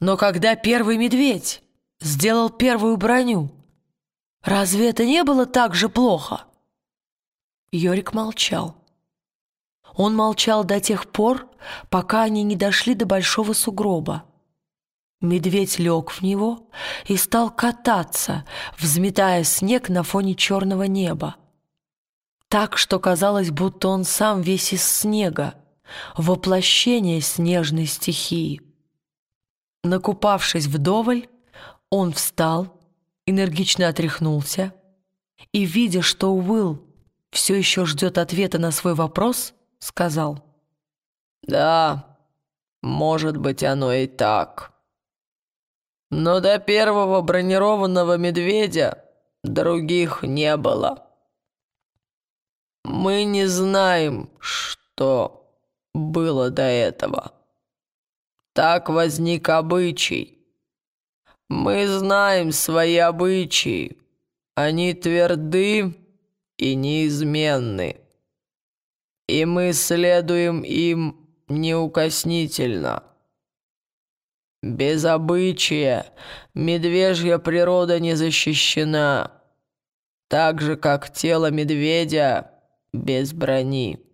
Но когда первый медведь сделал первую броню, разве это не было так же плохо?» Йорик молчал. Он молчал до тех пор, пока они не дошли до большого сугроба. Медведь лег в него и стал кататься, взметая снег на фоне черного неба. Так, что казалось, будто он сам весь из снега, воплощение снежной стихии. Накупавшись вдоволь, он встал, энергично отряхнулся и, видя, что Уилл все еще ждет ответа на свой вопрос, сказал. «Да, может быть, оно и так. Но до первого бронированного медведя других не было. Мы не знаем, что было до этого. Так возник обычай. Мы знаем свои обычаи. Они тверды и неизменны. И мы следуем им неукоснительно. Без обычая медвежья природа не защищена, так же, как тело медведя без брони.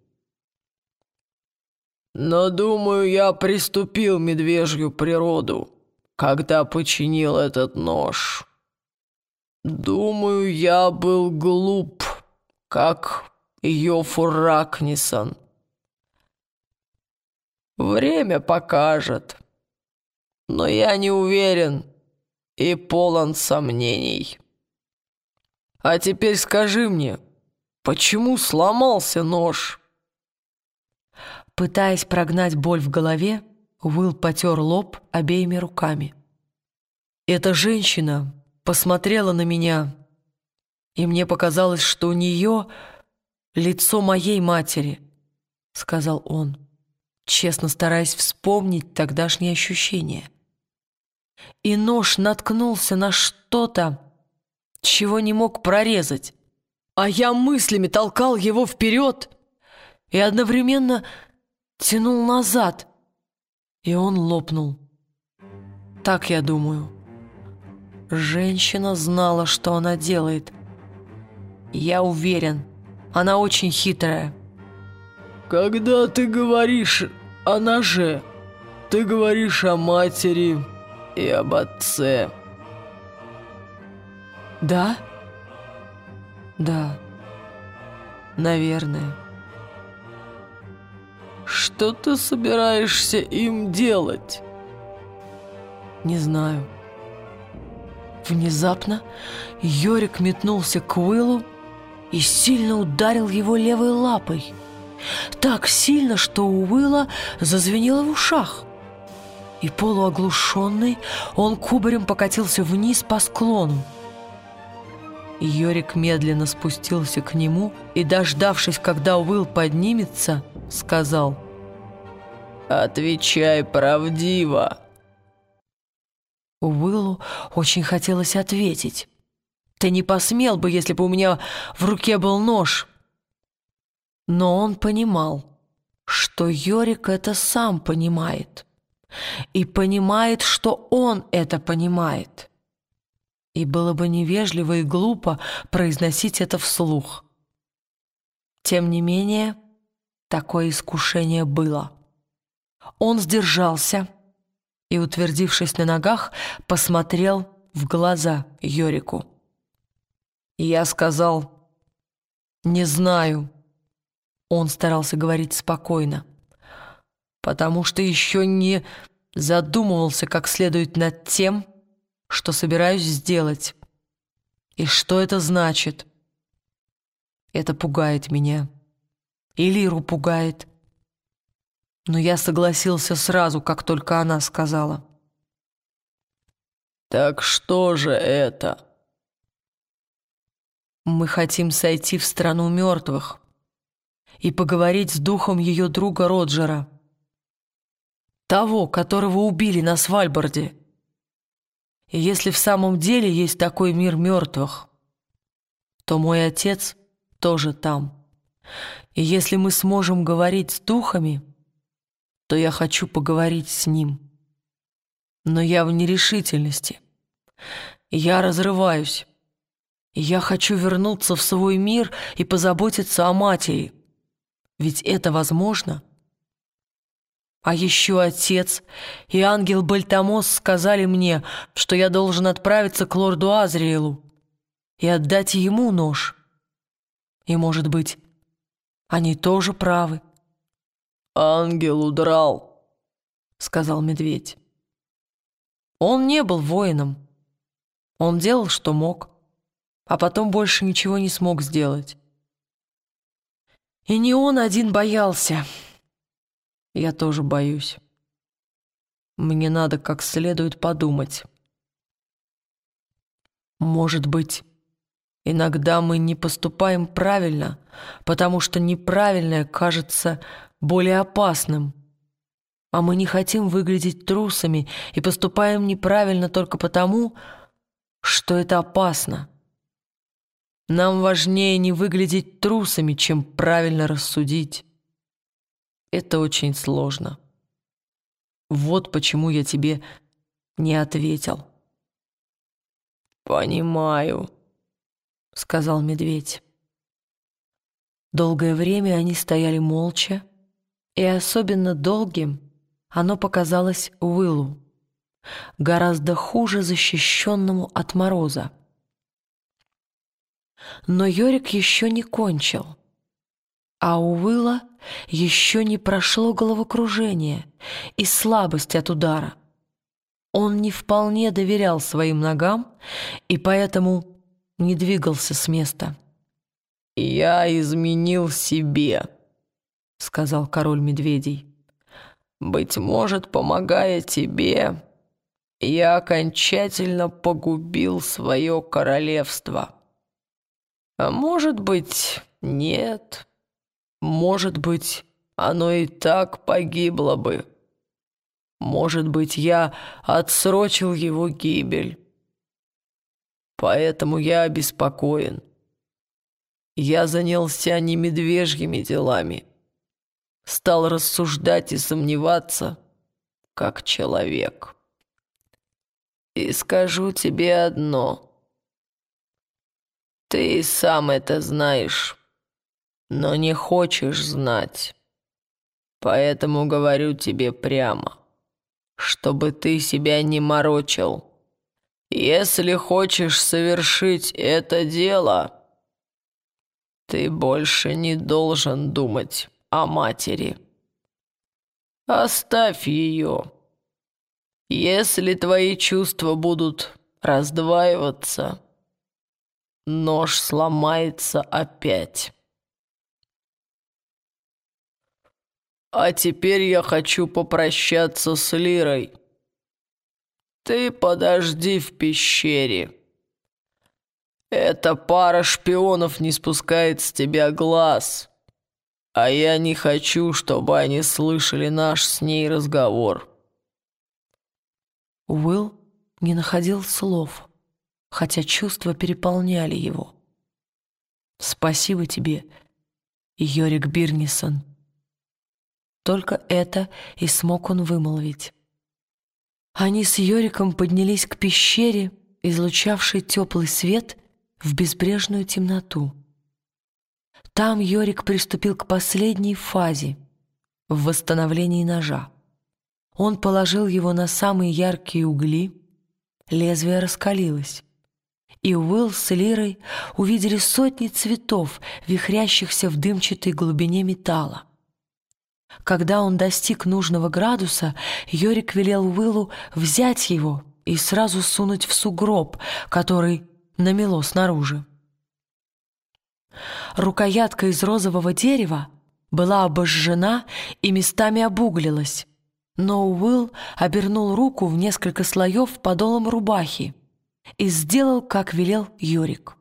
Но, думаю, я приступил медвежью природу, когда починил этот нож. Думаю, я был глуп, как Йофур Ракнисон. Время покажет, но я не уверен и полон сомнений. А теперь скажи мне, почему сломался нож?» Пытаясь прогнать боль в голове, Уилл потер лоб обеими руками. Эта женщина посмотрела на меня, и мне показалось, что у нее лицо моей матери, — сказал он, честно стараясь вспомнить тогдашние ощущения. И нож наткнулся на что-то, чего не мог прорезать, а я мыслями толкал его вперед и одновременно тянул назад, и он лопнул. Так я думаю. Женщина знала, что она делает. Я уверен, она очень хитрая. «Когда ты говоришь о ноже, ты говоришь о матери и об отце». «Да? Да, наверное». Что ты собираешься им делать? Не знаю. Внезапно Йорик метнулся к Уиллу и сильно ударил его левой лапой. Так сильно, что у Уилла зазвенело в ушах. И полуоглушенный он кубарем покатился вниз по склону. Йорик медленно спустился к нему и, дождавшись, когда Уилл поднимется, сказал «Отвечай правдиво». Уиллу очень хотелось ответить. «Ты не посмел бы, если бы у меня в руке был нож». Но он понимал, что Йорик это сам понимает. И понимает, что он это понимает. И было бы невежливо и глупо произносить это вслух. Тем не менее, такое искушение было. Он сдержался и, утвердившись на ногах, посмотрел в глаза Йорику. Я сказал «Не знаю». Он старался говорить спокойно, потому что еще не задумывался как следует над тем, что собираюсь сделать. И что это значит? Это пугает меня. И Лиру пугает. Но я согласился сразу, как только она сказала. «Так что же это?» «Мы хотим сойти в страну мертвых и поговорить с духом ее друга Роджера, того, которого убили на Свальборде. И если в самом деле есть такой мир мертвых, то мой отец тоже там». И если мы сможем говорить с духами, то я хочу поговорить с ним. Но я в нерешительности. Я разрываюсь. Я хочу вернуться в свой мир и позаботиться о матери. Ведь это возможно. А еще отец и ангел Бальтамос сказали мне, что я должен отправиться к лорду Азриэлу и отдать ему нож. И, может быть, они тоже правы. «Ангел удрал», — сказал медведь. Он не был воином. Он делал, что мог, а потом больше ничего не смог сделать. И не он один боялся. Я тоже боюсь. Мне надо как следует подумать. Может быть, иногда мы не поступаем правильно, потому что неправильное кажется более опасным — а мы не хотим выглядеть трусами и поступаем неправильно только потому, что это опасно. Нам важнее не выглядеть трусами, чем правильно рассудить. Это очень сложно. Вот почему я тебе не ответил. «Понимаю», — сказал медведь. Долгое время они стояли молча, и особенно долгим оно показалось Уиллу, гораздо хуже защищенному от мороза. Но Йорик еще не кончил, а у Уилла еще не прошло головокружение и слабость от удара. Он не вполне доверял своим ногам и поэтому не двигался с места. «Я изменил себе», — сказал король медведей. Быть может, помогая тебе, я окончательно погубил свое королевство. А может быть, нет. Может быть, оно и так погибло бы. Может быть, я отсрочил его гибель. Поэтому я обеспокоен. Я занялся не медвежьими делами стал рассуждать и сомневаться, как человек. И скажу тебе одно. Ты сам это знаешь, но не хочешь знать. Поэтому говорю тебе прямо, чтобы ты себя не морочил. Если хочешь совершить это дело, ты больше не должен думать о матери. Оставь ее. Если твои чувства будут раздваиваться, нож сломается опять. А теперь я хочу попрощаться с Лирой. Ты подожди в пещере. Эта пара шпионов не спускает с тебя глаз. А я не хочу, чтобы они слышали наш с ней разговор». Уилл не находил слов, хотя чувства переполняли его. «Спасибо тебе, Йорик Бирнисон». Только это и смог он вымолвить. Они с Йориком поднялись к пещере, излучавшей теплый свет в безбрежную темноту. Там Йорик приступил к последней фазе в восстановлении ножа. Он положил его на самые яркие угли, лезвие раскалилось, и Уилл с Лирой увидели сотни цветов, вихрящихся в дымчатой глубине металла. Когда он достиг нужного градуса, Йорик велел Уиллу взять его и сразу сунуть в сугроб, который намело снаружи. Рукоятка из розового дерева была обожжена и местами обуглилась, но Уилл обернул руку в несколько слоев подолом рубахи и сделал, как велел Юрик.